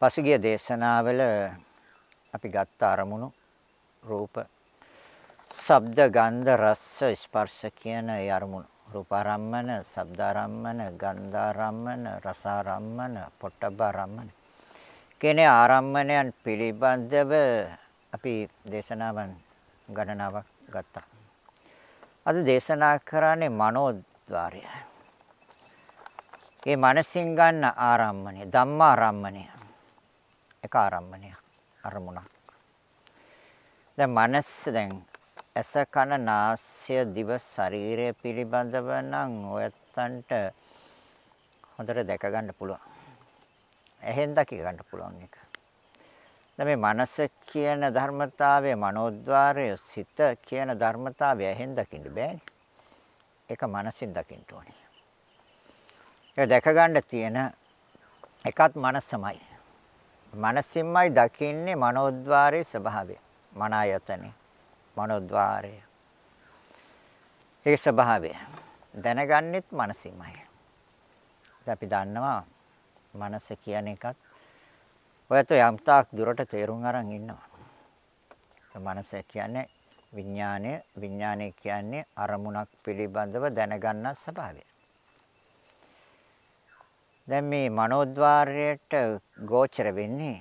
පසුගිය දේශනාවල අපි ගත්ත අරමුණු රූප, ශබ්ද, ගන්ධ, රස, ස්පර්ශ කියන ඒ අරමුණු රූපාරම්මන, ශබ්දාරම්මන, ගන්ධාරම්මන, රසාරම්මන, පොට්ටබ්බාරම්මන කියන ආරම්මණයන් පිළිබඳව අපි දේශනාවන් ගණනාවක් ගත්තා. අද දේශනා කරන්නේ මනෝද්වාරය. ඒ මනසින් ගන්න ආරම්මණය, ධම්මාරම්මණය. එක ආරම්මණයක්, අරමුණක්. දැන් මනස දැන් ඇස කන නාසය දිව ශරීරය පිළිබඳව නම් ඔයත්තන්ට හොඳට දැක ගන්න පුළුවන්. ඇහෙන් දකි ගන්න පුළුවන් එක. දැන් මේ මනස කියන ධර්මතාවය මනෝද්වාරය සිත කියන ධර්මතාවය ඇහෙන් දකින්න බෑනේ. ඒක මනසින් දකින්න ඕනේ. ඒක දැක ගන්න තියෙන එකත් මනසමයි. මනසින්මයි දකින්නේ මනෝද්වාරයේ ස්වභාවය. මන ආයතනෙ. මනෝද්වාරය. ඒ ස්වභාවය දැනගන්නෙත් මනසින්මයි. අපි දන්නවා මනස කියන එකත් ඔයත් යම්තාක් දුරට තේරුම් අරන් ඉන්නවා. මනස කියන්නේ විඥානය, විඥානය කියන්නේ අරමුණක් පිළිබඳව දැනගන්න ස්වභාවය. දැන් මේ මනෝද්වාරයට ගෝචර වෙන්නේ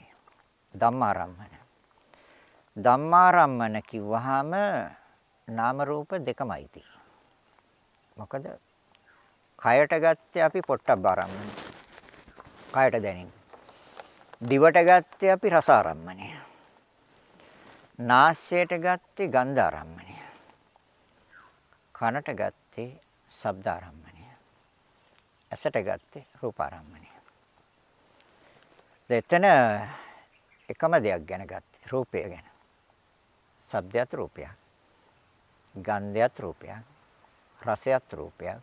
ධම්මාරම්මන. ධම්මාරම්මන කිව්වහම නාම රූප දෙකමයි තියෙන්නේ. මොකද කයට ගත්තේ අපි පොට්ටබ්බාරම්මන. කයට දැනෙන්නේ. දිවට ගත්තේ අපි රසාරම්මණය. නාසයට ගත්තේ ගන්ධාරම්මණය. කනට ගත්තේ ශබ්දාරම්මණය. ඇසට ගත්තේ රූපාරම්මණය. දෙතන එකම දෙයක් ගැන ගත්තේ රූපය ගැන. ශබ්දයත් රූපයක්. ගන්ධයත් රූපයක්. රසයත් රූපයක්.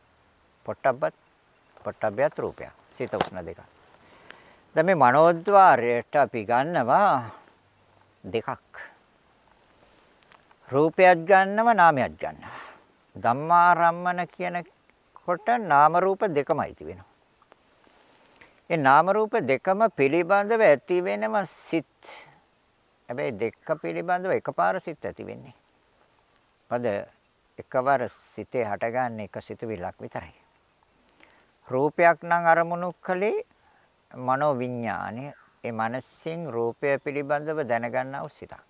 පොට්ටබ්බත් පොට්ටබ්බයත් රූපයක්. සිත උෂ්ණ දෙකක්. දැන් මේ මනෝද්වාරයට අපි ගන්නවා දෙකක්. රූපයක් ගන්නවා නාමයක් ගන්නවා. ධම්මාරම්මන කියන කොට නාම රූප දෙකමයි තිබෙනවා. ඒ නාම රූප දෙකම පිළිබඳව ඇති වෙනම සිත්. හැබැයි දෙක පිළිබඳව එකපාර සිත් ඇති වෙන්නේ. පද එකවර සිතේ හටගන්නේ එක සිතුවිල්ලක් විතරයි. රූපයක් නම් අරමුණු කලේ මනෝ විඥානය ඒ මනසින් රූපය පිළිබඳව දැනගන්නා වූ සිතක්.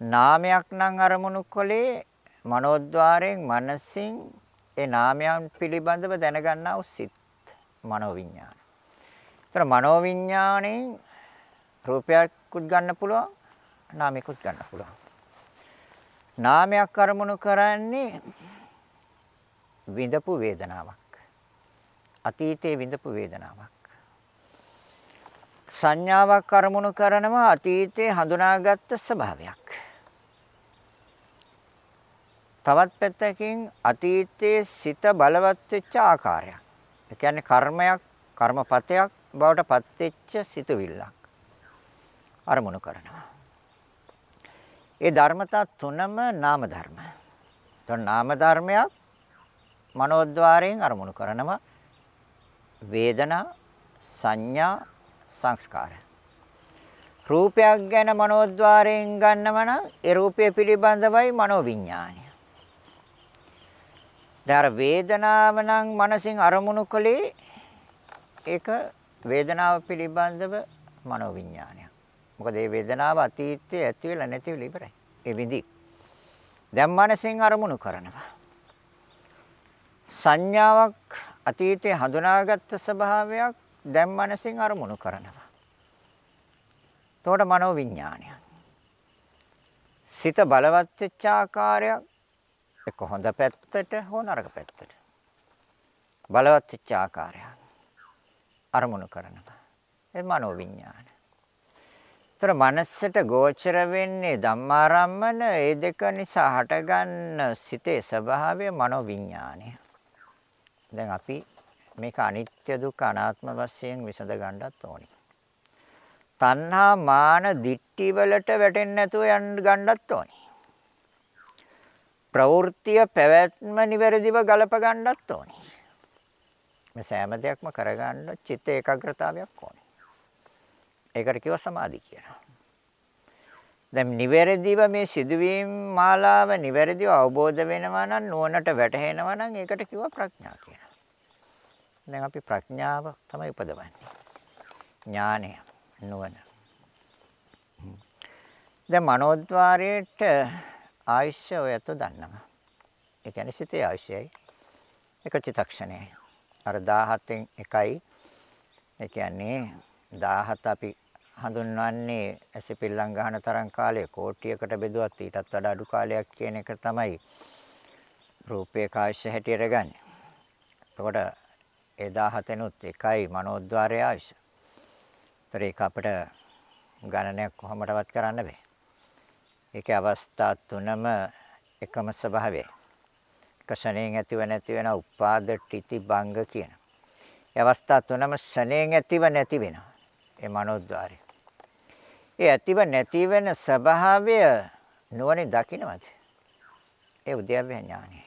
නාමයක් නම් අරමුණු කලේ මනෝද්වාරයෙන් මනසින් ඒ නාමයන් පිළිබඳව දැනගන්නා වූ සිත් මනෝ විඥාන. ඒතර මනෝ විඥාණයෙන් රූපයක්කුත් ගන්න පුළුවන් නාමයක්කුත් ගන්න පුළුවන්. නාමයක් අරමුණු කරන්නේ විඳපු වේදනාවක්. අතීතයේ විඳපු වේදනාවක්. සංඥාවක් අරමුණු කරනවා අතීතයේ හඳුනාගත්ත ස්වභාවයක්. තවත් පැත්තකින් අතීතයේ සිත බලවත් වෙච්ච ආකාරයක්. ඒ කියන්නේ කර්මයක්, කර්මපතයක් බවට පත් වෙච්ච සිතුවිල්ලක් අරමුණු කරනවා. ඒ ධර්මතා තුනම නාම ධර්ම. තොන් නාම ධර්මයක් මනෝද්වාරයෙන් අරමුණු කරනවා. වේදනා, සංඥා, සංස්කාර. රූපයක් ගැන මනෝද්වාරයෙන් ගන්නව නම් ඒ රූපය පිළිබඳවයි මනෝවිඤ්ඤාණය. දැන් වේදනාව නම් මනසින් අරමුණු කළේ ඒක වේදනාව පිළිබඳව මනෝවිඤ්ඤාණය. මොකද මේ වේදනාව අතීතයේ ඇති වෙලා නැති වෙලා ඉවරයි. ඒ විඳි. දැන් මනසින් අරමුණු කරනවා. සංඥාවක් අතීතයේ හඳුනාගත්ත ස්වභාවයක් දැන් මනසින් අරමුණු කරනවා. එතකොට මනෝ විඥානය. සිත බලවත් වෙච්ච ආකාරයක් එක්ක හොඳ පැත්තට හෝ නරක පැත්තට. බලවත් වෙච්ච ආකාරයක් අරමුණු කරනවා. ඒ මනෝ විඥාන. ତර මනසට ගෝචර වෙන්නේ ධම්මාරම්මන ඒ දෙක නිසා හටගන්න සිතේ ස්වභාවය මනෝ විඥානය. දැන් අපි මේක අනිත්‍ය දුක්ඛ අනාත්ම වශයෙන් විසඳ ගන්නත් ඕනේ. තණ්හා මාන දිට්ටි වලට වැටෙන්නේ නැතුව යන්න ගන්නත් ඕනේ. ප්‍රවෘත්තිය පැවැත්ම නිවැරදිව ගලප ගන්නත් ඕනේ. මේ සෑම දෙයක්ම කරගන්න චිත්ත ඒකාග්‍රතාවයක් ඕනේ. ඒකට කිව්ව සමාධි කියලා. දැන් නිවැරදිව මේ සිදුවීම් මාලාව නිවැරදිව අවබෝධ වෙනවා නම් නුවණට වැටහෙනවා නම් ඒකට කිව්වා ප්‍රඥා කියලා. දැන් අපි ප්‍රඥාව තමයි උපදවන්නේ. ඥානය නුවණ. දැන් මනෝද්වාරයේට ආයුෂ ඔයත් දන්නවා. ඒ කියන්නේ සිතේ ආයුෂයයි එක චිතක්ෂණයයි. අර 17න් එකයි. ඒ කියන්නේ 17 අපි හඳුන්වන්නේ ඇසිපිල්ලම් ගන්න තරම් කාලය කෝටියකට බෙදුවත් ඊටත් වඩා අඩු කාලයක් කියන එක තමයි රූපේ කාශ්‍ය හැටියට ගන්න. එතකොට ඒ 17නුත් එකයි මනෝද්වාරය ආයුෂ. ඒතර ඒක අපිට ගණනයක් කොහොමඩවත් කරන්න බෑ. ඒකේ අවස්ථා තුනම එකම ස්වභාවයයි. කෂණයෙන් ඇතිව නැති වෙන උපාද ටිති භංග කියන. ඒ අවස්ථා තුනම ෂණයෙන් ඇතිව නැති වෙනවා. ඒ මනෝද්වාරය. ඒ ඇතිව නැති වෙන ස්වභාවය නුවණින් දකින්නවද? ඒ උද්‍යව්‍ය ඥානයි.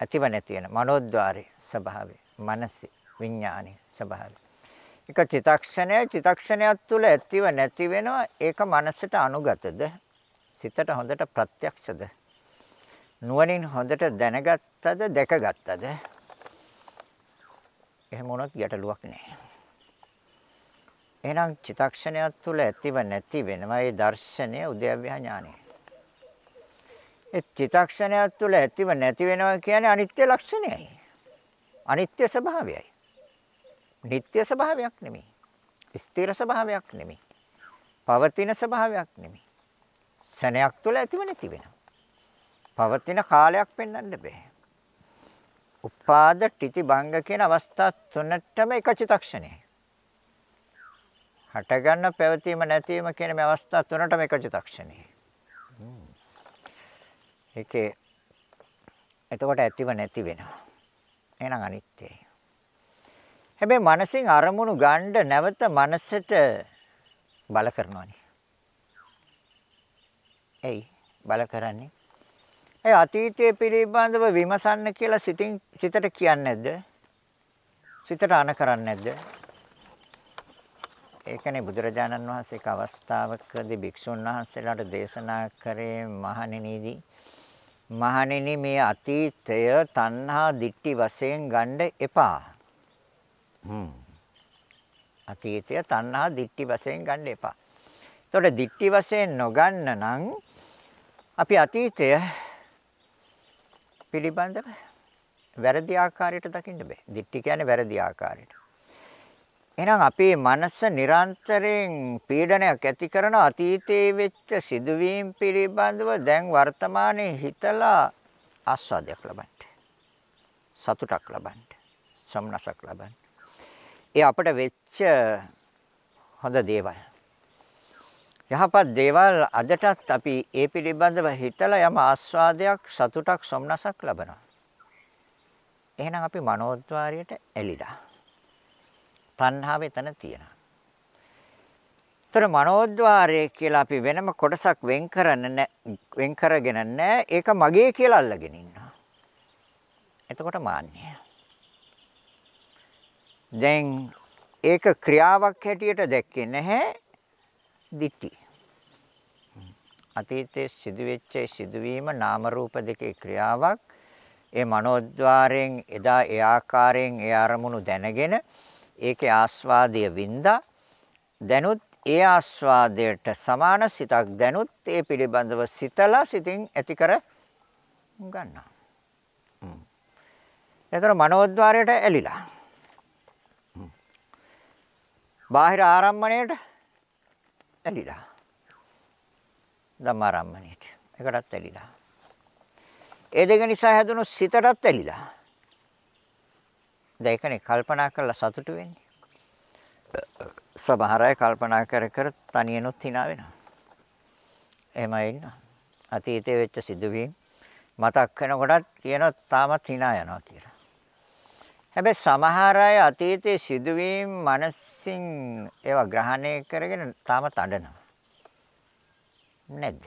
ඇතිව නැති වෙන මනෝද්වාරේ ස්වභාවය, මනස විඥානි ස්වභාවය. එක චිතක්ෂණය චිතක්ෂණයක් තුළ ඇතිව නැති වෙනවා ඒක මනසට අනුගතද? සිතට හොඳට ප්‍රත්‍යක්ෂද? නුවණින් හොඳට දැනගත්තද, දැකගත්තද? එහෙම වුණොත් ගැටලුවක් නැහැ. එහෙනම් චිතක්ෂණයක් තුළ ඇතිව නැති වෙනවා ඒ දර්ශනය උද්‍යව්‍ය ඥානය. ඒ චිතක්ෂණයක් තුළ ඇතිව නැති වෙනවා කියන්නේ අනිත්‍ය ලක්ෂණයයි. අනිත්‍ය ස්වභාවයයි. නিত্য ස්වභාවයක් නෙමෙයි. ස්ථිර ස්වභාවයක් නෙමෙයි. පවතින ස්වභාවයක් නෙමෙයි. ක්ෂණයක් තුළ ඇතිව නැති වෙනවා. පවතින කාලයක් පෙන්වන්න බෑ. උපාද ටිති භංග කියන අවස්ථා තුනටම එක චිතක්ෂණයයි. හටගන්න පැවතීම නැතිවීම කියන මේ අවස්ථා තුනටම එක චිත්තක්ෂණේ. ඒකේ එතකොට ඇතිව නැති වෙනවා. එහෙනම් අනිත්‍යයි. හැබැයි මනසින් අරමුණු ගන්න නැවත මනසට බල කරනවානේ. එයි බල කරන්නේ. ඒ අතීතයේ පිළිබඳව විමසන්න කියලා සිතින් සිතට කියන්නේ නැද්ද? සිතට අන කරන්නේ නැද්ද? ඒකනේ බුදුරජාණන් වහන්සේ එක අවස්ථාවකදී භික්ෂුන් වහන්සේලාට දේශනා කරේ මහණෙනිදී මහණෙනි මේ අතීතය තණ්හා දිට්ටි වශයෙන් ගන්න එපා. හ්ම්. අතීතය තණ්හා දිට්ටි වශයෙන් ගන්න එපා. එතකොට දිට්ටි වශයෙන් නොගන්න නම් අපි අතීතය පිළිබඳව වැරදි ආකාරයට දකින්න බෑ. දිට්ටි කියන්නේ වැරදි ආකාරයට. එහෙනම් අපේ මනස නිරන්තරයෙන් පීඩනයක් ඇති කරන අතීතයේ වෙච්ච සිදුවීම් පිළිබඳව දැන් වර්තමානයේ හිතලා ආස්වාදයක් ලබන්න. සතුටක් ලබන්න. සම්නසක් ලබන්න. ඒ අපිට වෙච්ච හොඳ දේවල්. යහපත් දේවල් අදටත් අපි ඒ පිළිබඳව හිතලා යම ආස්වාදයක් සතුටක් සම්නසක් ලබනවා. එහෙනම් අපි මනෝද්වාරයට ඇලිලා තණ්හාව එතන තියෙනවා. ତර මනෝද්වාරය කියලා අපි වෙනම කොටසක් වෙන් කරන්න වෙන් කරගෙන නැහැ. ඒක මගේ කියලා අල්ලගෙන ඉන්නවා. එතකොට මාන්නය. දැන් ඒක ක්‍රියාවක් හැටියට දැක්කේ නැහැ. දිටි. අතීතයේ සිදුවෙච්ච සිදුවීම නාම රූප දෙකේ ක්‍රියාවක්. ඒ මනෝද්වාරයෙන් එදා ඒ ආකාරයෙන් ඒ අරමුණු දැනගෙන ඒකේ ආස්වාදය වින්දා දැනුත් ඒ ආස්වාදයට සමාන සිතක් දැනුත් ඒ පිළිබඳව සිතලා සිතින් ඇති කර ගන්නවා. එතන මනෝද්වාරයට ඇලිලා. බාහිර ආරම්මණයට ඇලිලා. ධම්මාරම්මණයට. ඒකටත් ඇලිලා. ඒ දෙක නිසා හැදුණු සිතටත් ඇලිලා. දැන් ඒකනේ කල්පනා කරලා සතුටු වෙන්නේ. සමහර අය කල්පනා කර කර තනියනොත් hina වෙනවා. එහෙමයි ඉන්න. අතීතයේ වෙච්ච සිදුවීම් මතක් වෙනකොටත් කියනවා තාමත් hina යනවා කියලා. හැබැයි සමහර අය අතීතයේ සිදුවීම් මනසින් ඒවා ග්‍රහණය කරගෙන තාමත් අඬනවා. නැද්ද?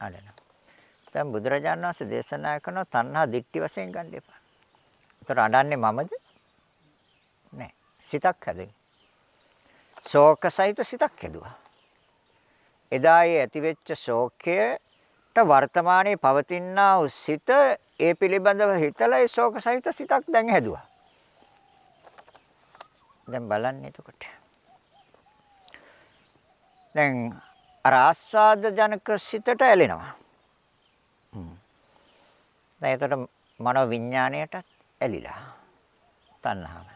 අඬනවා. දැන් බුදුරජාණන් වහන්සේ දේශනා කරන තණ්හා දික්ටි වශයෙන් ගන්න එපා. ඒතර අඬන්නේ මමද? නෑ. සිතක් හැදෙන්නේ. ශෝක සහිත සිතක් හැදුවා. එදා ඒ ඇතිවෙච්ච ශෝකයට වර්තමානයේ පවතිනා වූ සිත ඒ පිළිබඳව හිතලා ඒ ශෝක සහිත සිතක් දැන් හැදුවා. දැන් බලන්න එතකොට. දැන් අර ආස්වාද ජනක සිතට ඇලෙනවා. දැන් එතකොට මනෝ විඥාණයටත් ඇලිලා. තණ්හාව.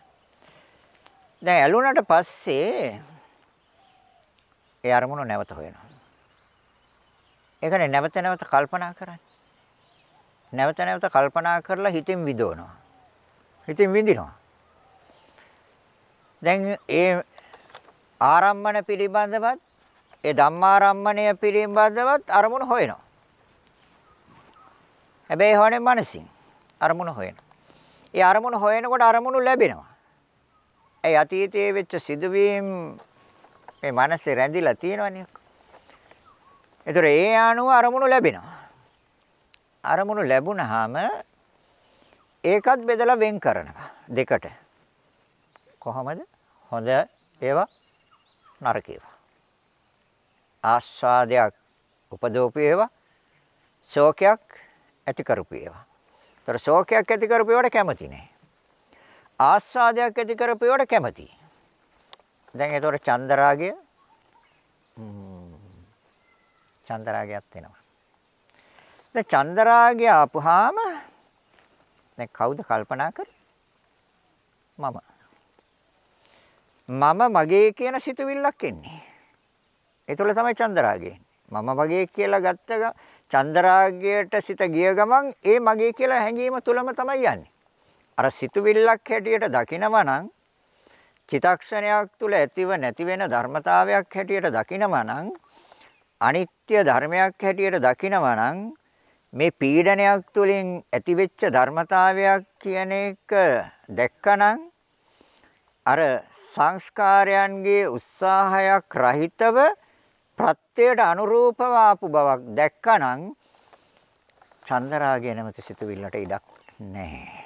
දැන් ඇලුනට පස්සේ ඒ අරමුණ නැවත හොයනවා. ඒකනේ නැවත නැවත කල්පනා කරන්නේ. නැවත නැවත කල්පනා කරලා හිතින් විදවනවා. හිතින් විඳිනවා. දැන් ඒ ආරම්මන පිළිබඳවත් ඒ ධම්මාරම්මණය පිළිබඳවත් අරමුණ හොයනවා. හැබැයි හොනේ මනසින් අරමුණ හොයනවා. ඒ අරමුණ හොයනකොට අරමුණු ලැබෙනවා. ඒ අතීතයේ වෙච්ච සිදුවීම් මේ මනසේ රැඳිලා තියෙනවනේ. ඒතර ඒ අනුව අරමුණු ලැබෙනවා. අරමුණු ලැබුණාම ඒකත් බෙදලා වෙන් කරනවා දෙකට. කොහොමද? හොඳ ඒවා නරක ඒවා. ආස්වාදයක් උපදෝපු ඒවා ශෝකයක් ඇති කරපු ඒවා. ତොර ශෝකයක් ඇති කරපු ඒවාට කැමති නෑ. ආස්වාදයක් ඇති කරපු ඒවාට කැමති. දැන් ඒතොර චන්දරාගය චන්දරාගයක් වෙනවා. දැන් චන්දරාගය ආපුහාම දැන් කවුද කල්පනා කරේ? මම. මම මගේ කියන සිතුවිල්ලක් එන්නේ. ඒතොල තමයි චන්දරාගය. මම මගේ කියලා ගත්ත චන්දරාගයට සිත ගිය ගමන් ඒ මගේ කියලා හැඟීම තුලම තමයි යන්නේ. අර සිතුවිල්ලක් හැටියට දකිනවා නම් චිතක්ෂණයක් තුල ඇතිව නැති වෙන ධර්මතාවයක් හැටියට දකිනවා නම් අනිත්‍ය ධර්මයක් හැටියට දකිනවා නම් මේ පීඩනයක් තුළින් ඇතිවෙච්ච ධර්මතාවයක් කියන එක දැක්කනම් අර සංස්කාරයන්ගේ උත්සාහයක් රහිතව ප්‍රත්‍යයට අනුරූපව ආපු බවක් දැක්කනම් චන්දරාගය නැමැති සිතුවිල්ලට ඉඩක් නැහැ.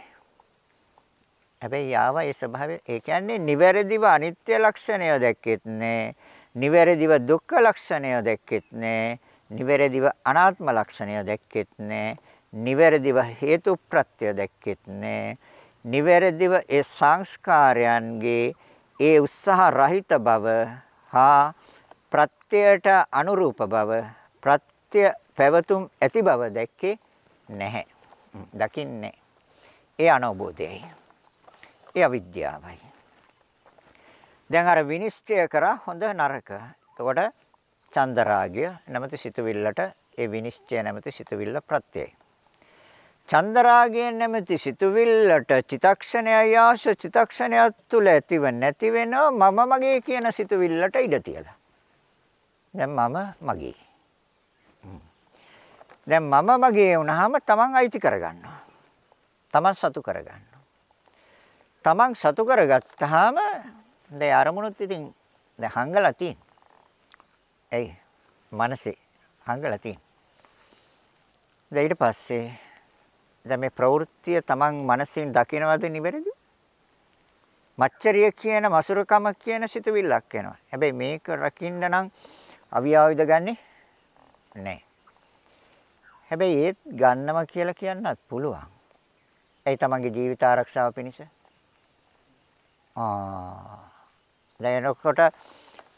හැබැයි යාව ඒ ස්වභාවය ඒ කියන්නේ නිවැරදිව අනිත්‍ය ලක්ෂණය දැක්කෙත් නෑ. නිවැරදිව දුක්ඛ ලක්ෂණය දැක්කෙත් නෑ. නිවැරදිව අනාත්ම ලක්ෂණය දැක්කෙත් නෑ. නිවැරදිව හේතු ප්‍රත්‍ය දැක්කෙත් නෑ. නිවැරදිව ඒ සංස්කාරයන්ගේ ඒ උත්සාහ රහිත බව හා ප්‍රත්‍යයට අනුරූප බව ප්‍රත්‍ය පැවතුම් ඇති බව දැක්කේ නැහැ. දකින්නේ. ඒ අනවබෝධයයි. ඒ අවිද්‍යාවයි. දැන් අර විනිශ්චය කරා හොඳ නරක. එතකොට චන්දරාගය නැමැති සිතුවිල්ලට ඒ විනිශ්චය නැමැති සිතුවිල්ල ප්‍රත්‍යයයි. චන්දරාගය නැමැති සිතුවිල්ලට චිතක්ෂණයයි ආශ චිතක්ෂණයක් තුල ඇතිව නැති වෙනව මම මගේ කියන සිතුවිල්ලට ඉඩ තියලා. දැන් මම මගේ. දැන් මම මගේ වුණාම තමන් අයිති කරගන්නවා. තමන් සතු කරගන්නවා. තමන් සතු කරගත්තාම දැන් අරමුණුත් ඉතින් දැන් හංගලා තියෙන. එයි මනසේ හංගලා තියෙන. දැන් ඊට පස්සේ දැන් මේ ප්‍රවෘත්තිය තමන් මනසින් දකිනවද නිවැරදි? මච්චරිය කියන මසුරුකම කියන සිතුවිල්ලක් එනවා. හැබැයි මේක රකින්න නම් අවියාවිද ගන්නෙ නැහැ. හැබැයි ඒත් ගන්නවා කියලා කියන්නත් පුළුවන්. ඒ තමන්ගේ ජීවිත ආරක්ෂාව පිණිස. ආ දැන් එනකොට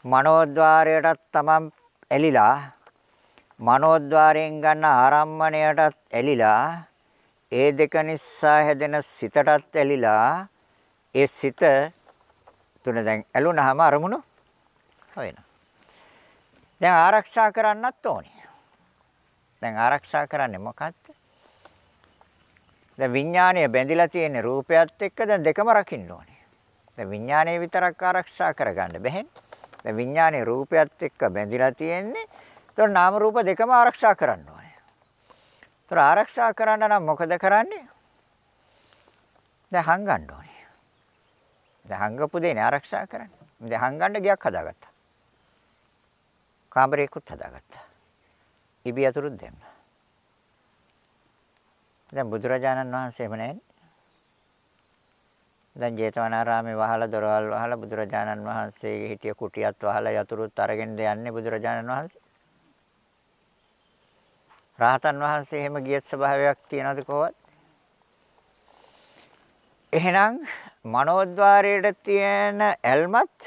මනෝද්වාරයටත් තමන් ඇලිලා මනෝද්වාරයෙන් ගන්න ආරම්මණයටත් ඇලිලා ඒ දෙක නිසා හැදෙන සිතටත් ඇලිලා ඒ සිත තුන දැන් ඇලුනහම අරමුණු හොයනවා. දැන් ආරක්ෂා කරන්නත් ඕනේ. දැන් ආරක්ෂා කරන්නේ මොකක්ද? දැන් විඥාණය බැඳිලා තියෙන රූපයත් එක්ක දැන් දෙකම රකින්න ඕනේ. දැන් විඥානය විතරක් ආරක්ෂා කරගන්න බැහැ. දැන් විඥානයේ රූපයත් එක්ක බැඳිලා තියෙන්නේ. ඒතකොට නාම රූප දෙකම ආරක්ෂා කරන්න ඕනේ. ඒතකොට ආරක්ෂා කරන්න නම් මොකද කරන්නේ? දැන් හංගන්න ඕනේ. දැන් හංගපු දෙන්නේ ආරක්ෂා කරන්න. දැන් හංගන්න ගියක් හදාගත්තා. කාමරයකුත් හදාගත්තා. ඉබි අතුරුත් දැම්මා. දැන් බුදුරජාණන් වහන්සේම නැහැ. දැන් ජේතවනාරාමේ වහලා දොරවල් වහලා බුදුරජාණන් වහන්සේගේ හිටිය කුටියත් වහලා යතුරුත් අරගෙන යන්නේ බුදුරජාණන් වහන්සේ. රාහතන් වහන්සේ එහෙම ගියත් ස්වභාවයක් තියනවද කොහොමද? එහෙනම් මනෝද්වාරයේ තියෙන ඇල්මත්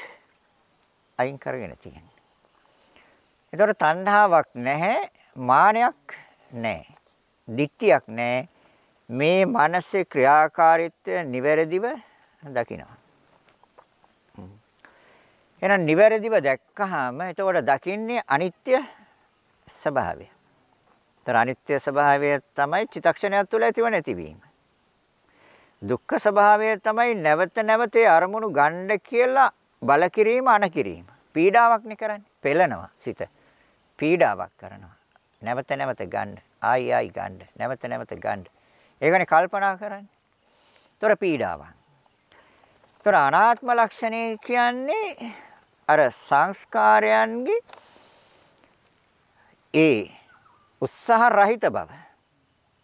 අයින් කරගෙන තියෙනවා. ඒතකොට තණ්හාවක් නැහැ, මානයක් නැහැ, දික්තියක් නැහැ. මේ මනසේ ක්‍රියාකාරීත්වය නිවැරදිව දකිනවා. එහෙනම් නිවැරදිව දැක්කහම එතකොට දකින්නේ අනිත්‍ය ස්වභාවය. ତර අනිත්‍ය ස්වභාවය තමයි චිතක්ෂණයක් තුළ ඇතිව නැතිවීම. දුක්ඛ ස්වභාවය තමයි නැවත නැවත අරමුණු ගන්න කියලා බල කිරීම අන කිරීම. පීඩාවක් නේ කරන්නේ. පෙළනවා සිත. පීඩාවක් කරනවා. නැවත නැවත ගන්න. ආයි ආයි ගන්න. නැවත නැවත ගන්න. ඒකනේ කල්පනා කරන්නේ. ତොර පීඩාවක්. ତොර අනාත්ම ලක්ෂණය කියන්නේ අර සංස්කාරයන්ගේ ඒ උත්සාහ රහිත බව.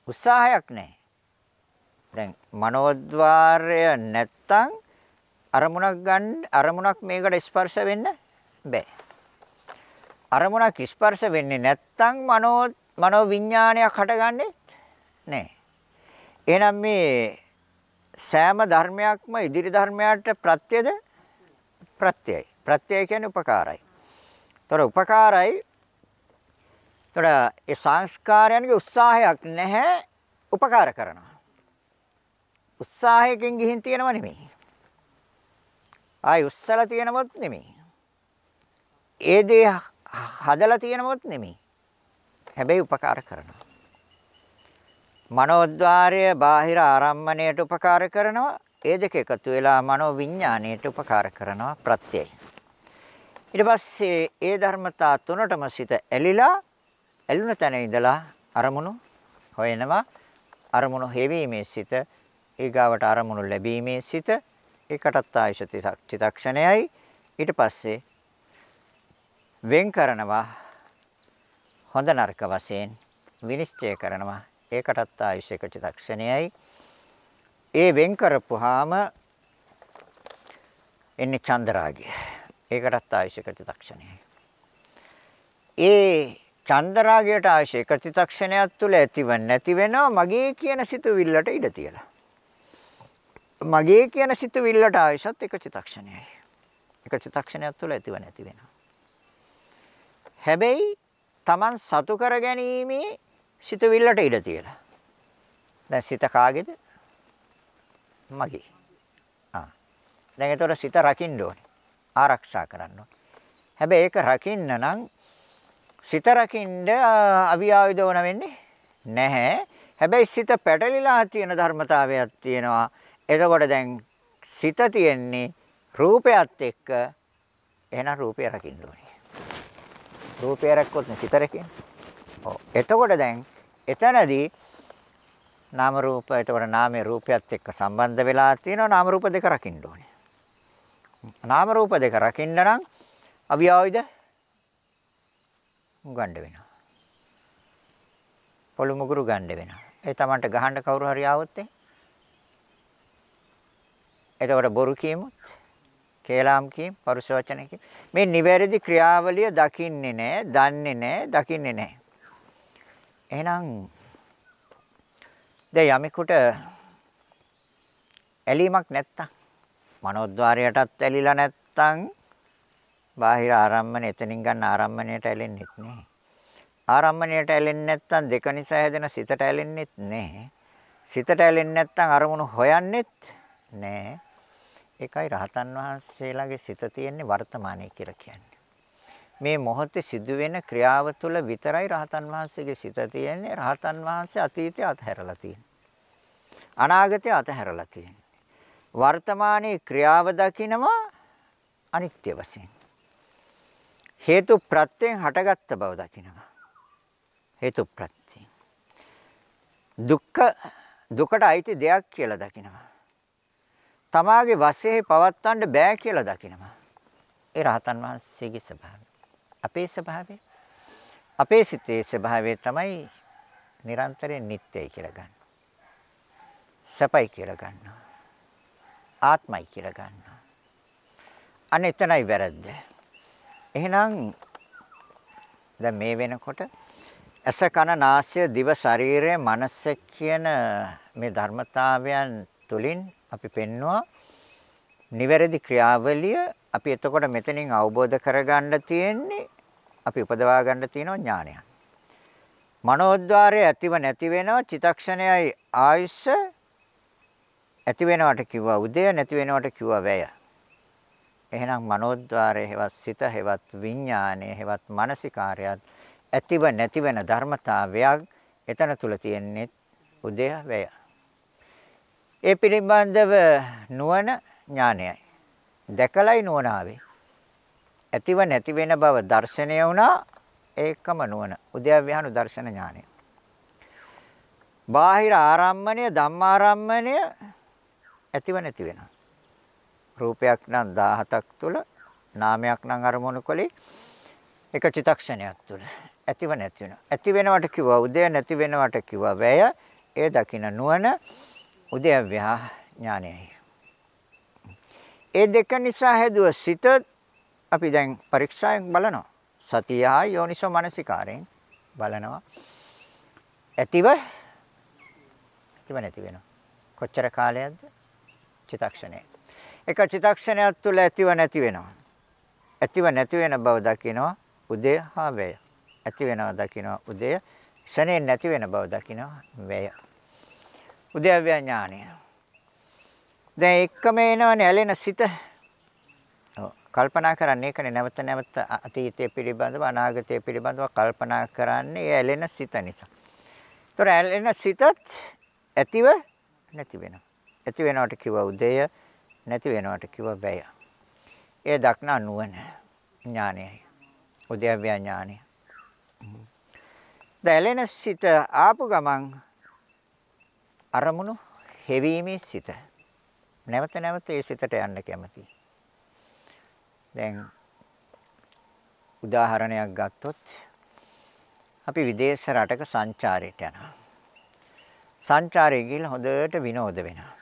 උත්සාහයක් නැහැ. දැන් මනෝද්වාරය නැත්තම් අරමුණක් ගන්න අරමුණක් මේකට ස්පර්ශ වෙන්න බෑ. අරමුණක් ස්පර්ශ වෙන්නේ නැත්තම් මනෝ මනෝ විඥානයක් හටගන්නේ නැහැ. එහෙනම් මේ සෑම ධර්මයක්ම ඉදිරි ධර්මයට ප්‍රත්‍යද ප්‍රත්‍යයයි. ප්‍රත්‍යය කියන්නේ උපකාරයි. ତොර උපකාරයි. තොර ඒ සංස්කාරයන්ගේ උත්සාහයක් නැහැ උපකාර කරනවා. උත්සාහයකින් ගිහින් තියෙනව නෙමෙයි. ආයි උස්සලා තියෙනවත් නෙමෙයි. ඒ දේ හදලා තියෙනවත් නෙමෙයි. හැබැයි උපකාර කරනවා. මනෝද්වාරය බාහිර ආරම්මණයට උපකාර කරනවා. ඒ දෙක එකතු වෙලා මනෝ විඥාණයට උපකාර කරනවා ප්‍රත්‍යයයි. ඊට පස්සේ ඒ ධර්මතා තුනටම සිත ඇලිලා ඇලුන තැන ඉඳලා අරමුණු හොයනවා. අරමුණු හේවීමේ සිත ඊගාවට අරමුණු ලැබීමේ සිත ඒකටත් ආයශ චිතක්ෂණයයි ඊට පස්සේ වෙන් කරනවා. හොඳ නරක වශයෙන් විනිශ්චය කරනවා. ඒකටත් ආයශ චිතක්ෂණයයි ඒ වෙන් කරපුවාම එන්නේ චන්දරාගය. ඒකටත් ආයශ චිතක්ෂණයයි ඒ චන්දරාගයට ආශය චිතක්ෂණයක් තුළ ඇතිව නැති වෙනවා මගේ කියන සිතුවිල්ලට ඉඩ තියලා. මගේ කියන සිතුවිල්ලට ආයශත් එක චිතක්ෂණයයි. එක චිතක්ෂණයක් තුළ ඇතිව නැති වෙනවා. හැබැයි Taman සතු කර ගැනීමේ සිතුවිල්ලට ඉඩ තියලා. දැන් සිත කාගේද? මගේ. ආ. දැන් ඒතර සිත රකින්න ඕනේ. ආරක්ෂා කරන්න ඕනේ. හැබැයි ඒක රකින්න නම් සිත රකින්න අවියාවිද ඕන වෙන්නේ නැහැ. හැබැයි සිත පැටලිලා තියෙන ධර්මතාවයක් තියෙනවා. එතකොට දැන් සිත තියෙන්නේ රූපයත් එක්ක එහෙනම් රූපය රකින්න ඕනේ. රූපය රැක්කොත් නේ සිත රැකෙන්නේ. ඔව්. එතකොට දැන් එතනදී නාම රූප එතකොට නාමයේ රූපයත් එක්ක සම්බන්ධ වෙලා තියෙනවා නාම රූප දෙක රකින්න ඕනේ. නාම රූප දෙක රකින්න නම් අවියාවිද ගන්න වෙනවා. පොළු මුගුරු ගන්න වෙනවා. ඒ තමන්ට ගහන්න කවුරු හරි ආවොත් එහෙනම් එතකොට බොරු කියමුත්, කේලාම් කියමු, පරුෂ වචන කියමු. මේ නිවැරදි ක්‍රියාවලිය දකින්නේ නැහැ, දන්නේ නැහැ, දකින්නේ නැහැ. එහෙනම් දැන් යමෙකුට ඇලීමක් නැත්තම් මනෝද්වාරයටත් ඇලිලා නැත්තම් බාහිර ආරම්මන එතනින් ගන්න ආරම්මණයට ඇලෙන්නෙත් නැහැ. ආරම්මණයට ඇලෙන්නේ නැත්තම් දෙක නිසා හැදෙන සිතට ඇලෙන්නෙත් නැහැ. සිතට ඇලෙන්නේ නැත්තම් අරමුණු හොයන්නෙත් නැහැ. ඒකයි රහතන් වහන්සේලාගේ සිත තියෙන්නේ වර්තමානයේ කියලා කියන්නේ. මේ මොහොතේ සිදුවෙන ක්‍රියාව තුළ විතරයි රහතන් වහන්සේගේ සිත තියෙන්නේ. රහතන් වහන්සේ අතීතය අතහැරලා තියෙන්නේ. අනාගතය අතහැරලා තියෙන්නේ. වර්තමානයේ ක්‍රියාව දකිනවා අනිත්‍ය වශයෙන්. හේතු ප්‍රත්‍යයෙන් හටගත්ත බව දකිනවා. හේතු ප්‍රත්‍යයෙන්. දුක්ඛ දුකට අයිති දෙයක් කියලා දකිනවා. තමාගේ වශයෙන් පවත්වන්න බෑ කියලා දකිනවා. ඒ රහතන් වහන්සේගේ ස්වභාවය. අපේ ස්වභාවය අපේ සිතේ ස්වභාවය තමයි නිරන්තරයෙන් නිට්ටයයි කියලා ගන්න. සපයි කියලා ගන්නවා. ආත්මයි කියලා ගන්නවා. අන්න එතනයි වැරද්ද. එහෙනම් දැන් මේ වෙනකොට ඇස කන නාසය දිව ශරීරය මනස කියන මේ ධර්මතාවයන් තුලින් අපි පෙන්නවා නිවැරදි ක්‍රියාවලිය අපි එතකොට මෙතනින් අවබෝධ කරගන්න තියෙන්නේ අපි උපදවා ගන්න තියෙන ඥානය. මනෝද්වාරය ඇතිව නැති වෙනවා චිතක්ෂණයයි ආයුෂ ඇති වෙනවට කිව්වා උදය නැති වෙනවට කිව්වා වැය. එහෙනම් මනෝද්වාරය හෙවත් සිත හෙවත් විඥානය හෙවත් මානසිකාරයත් ඇතිව නැති වෙන ධර්මතාවයක් එතන තුල තියෙන්නේ උදය වැය. ඒ පිළිබඳව නුවණ ඥානයයි. දැකලයි නුවණ ආවේ. ඇතිව නැති වෙන බව දර්ශනය වුණා ඒකම නුවණ. උද්‍යව්‍යානු දර්ශන ඥානය. බාහිර ආරම්මණය ධම්මාරම්මණය ඇතිව නැති වෙනවා. රූපයක් නම් 17ක් තුල නාමයක් නම් අරමුණු කලේ එක චිතක්ෂණයක් තුල ඇතිව නැති වෙනවා. ඇති වෙනවට කිව්වා උදය නැති වෙනවට කිව්වා වැය. ඒ දකින නුවණ උදයව්‍යා ඥානයයි. ඒ දෙක නිසා හැදුව සිත අපි දැන් පරීක්ෂාවෙන් බලනවා. සතිය හා යෝනිසෝ මනසිකාරයෙන් බලනවා. ඇතිව ඇතිව නැති වෙනවා. කොච්චර කාලයක්ද? චිතක්ෂණය. එක චිතක්ෂණයක් තුළ ඇතිව නැති වෙනවා. ඇතිව නැති වෙන බව දකිනවා උදය හා වැය. ඇති වෙනවා දකිනවා උදය ශනේ නැති වෙන බව දකිනවා වැය. උදයව්‍ය ඥානය. දැන් එකම එනවනේ ඇලෙන සිත. කල්පනා කරන්නේ ඒකනේ නැවත නැවත අතීතය පිළිබඳව අනාගතය පිළිබඳව කල්පනා කරන්නේ ඇලෙන සිත නිසා. ඒතර ඇලෙන සිතත් ඇතිව නැති වෙනවා. ඇති වෙනවට කිව්ව උදය නැති වෙනවට කිව්ව වැය. ඒ දක්නා නුවණ ඥානයයි. උදයව්‍ය ඥානය. දැලෙන සිත ආපු ගමන් අරමුණු හෙවීමේ සිත නැවත නැවත ඒ සිතට යන්න කැමතියි. දැන් උදාහරණයක් ගත්තොත් අපි විදේශ රටක සංචාරයට යනවා. සංචාරයේ ගිහිල්ලා හොඳට විනෝද වෙනවා.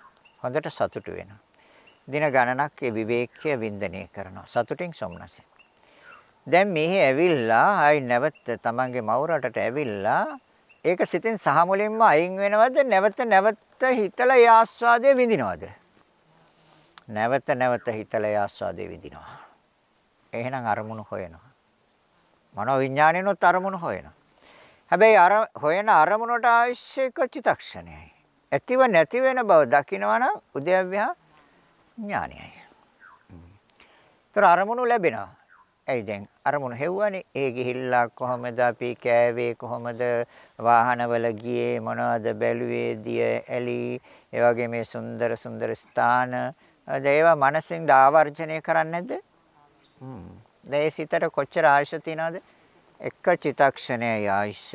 හොඳට සතුටු වෙනවා. දින ගණනක් ඒ විවේකයේ වින්දනය කරනවා. සතුටින් සොම්නසෙන්. දැන් මෙහි ඇවිල්ලා ආයි නැවත තමන්ගේ මව් රටට ඇවිල්ලා ඒක සිතින් සහ මුලින්ම අයින් වෙනවද? නැවත නැවත හිතලා ඒ ආස්වාදය විඳිනවද? නැවත නැවත හිතලා ඒ ආස්වාදය විඳිනවා. එහෙනම් අරමුණු හොයනවා. මනෝ විඥානිනොත් අරමුණු හොයනවා. හැබැයි අර හොයන අරමුණට අවශ්‍ය චිතක්ෂණයයි ඇතිව නැති වෙන බව දකිනවා නම් උද්‍යව්‍යා ඥානයයි. ඒතර අරමුණු ලැබෙනවා. ඇයි දැන් අරමුණු හෙව්වනේ ඒ ගිහිල්ලා කොහමද අපි කෑවේ කොහමද වාහනවල ගියේ මොනවද බැලුවේ දිය ඇලි ඒ වගේ මේ සුන්දර සුන්දර ස්ථාන ඒවා මනසින් ආවර්ජනය කරන්නේ නැද්ද? හ්ම්. දැන් සිතට කොච්චර ආශ තියනවද? එක චිතක්ෂණයේ ආශ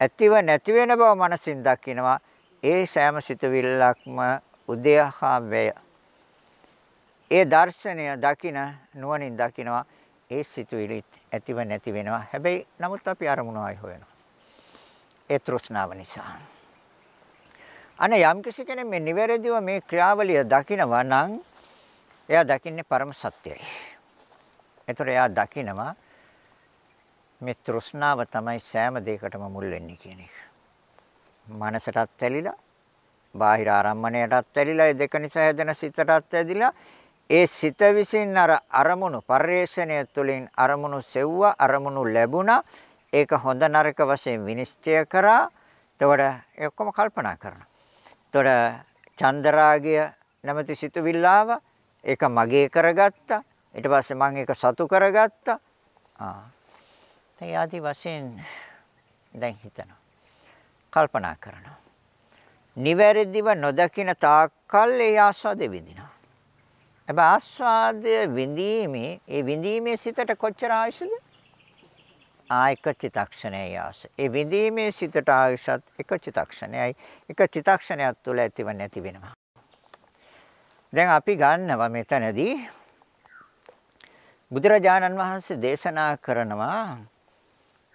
ඇතිව නැති වෙන බව මනසින් දකිනවා. ඒ සෑම සිතවිල්ලක්ම උදයහා වේය. ඒ දර්ශනය දකින නුවණින් දකිනවා ඒ සිතුවිලි ඇතිව නැති වෙනවා. හැබැයි නමුත් අපි අරමුණු ආයි හොයනවා. ඒ තෘෂ්ණාව නිසා. අනේ යම් කෙනෙක් මේ නිවැරදිව මේ ක්‍රියාවලිය දකිනවා නම් එයා දකින්නේ පරම සත්‍යයි. ඒතර එයා දකිනවා මේ තෘෂ්ණාව තමයි සෑම දෙයකටම මුල් වෙන්නේ කියන එක. මනසටත් ඇලිලා, බාහිර ආරම්මණයටත් ඇලිලා, ඒ දෙක නිසා හැදෙන සිතටත් ඇදිලා, ඒ සිත විසින් අර අරමුණු පරිේශණය තුළින් අරමුණු සෙව්වා අරමුණු ලැබුණා. ඒක හොඳ නරක වශයෙන් විනිශ්චය කරා. එතකොට ඒ ඔක්කොම කල්පනා කරනවා. එතකොට චන්දරාගය නැමැති සිතුවිල්ල ආවා ඒක මගේ කරගත්තා. ඊට පස්සේ මම ඒක සතු කරගත්තා. ආ. දැන් ආදි වශයෙන් දැන් හිතනවා. කල්පනා කරනවා. නිවැරදිව නොදකින තාක්කල් ඒ ආස්වාදෙ විඳිනවා. හැබැයි ආස්වාදය විඳීමේ ඒ විඳීමේ සිතට කොච්චර ආයුෂද? ආයක චිතක්ෂණයයි ආස. ඒ විඳීමේ සිතට ආයුෂත් එක චිතක්ෂණයයි. එක චිතක්ෂණයක් තුළ ඇතිව නැති වෙනවා. දැන් අපි ගන්නවා මෙතනදී බුදුරජාණන් වහන්සේ දේශනා කරනවා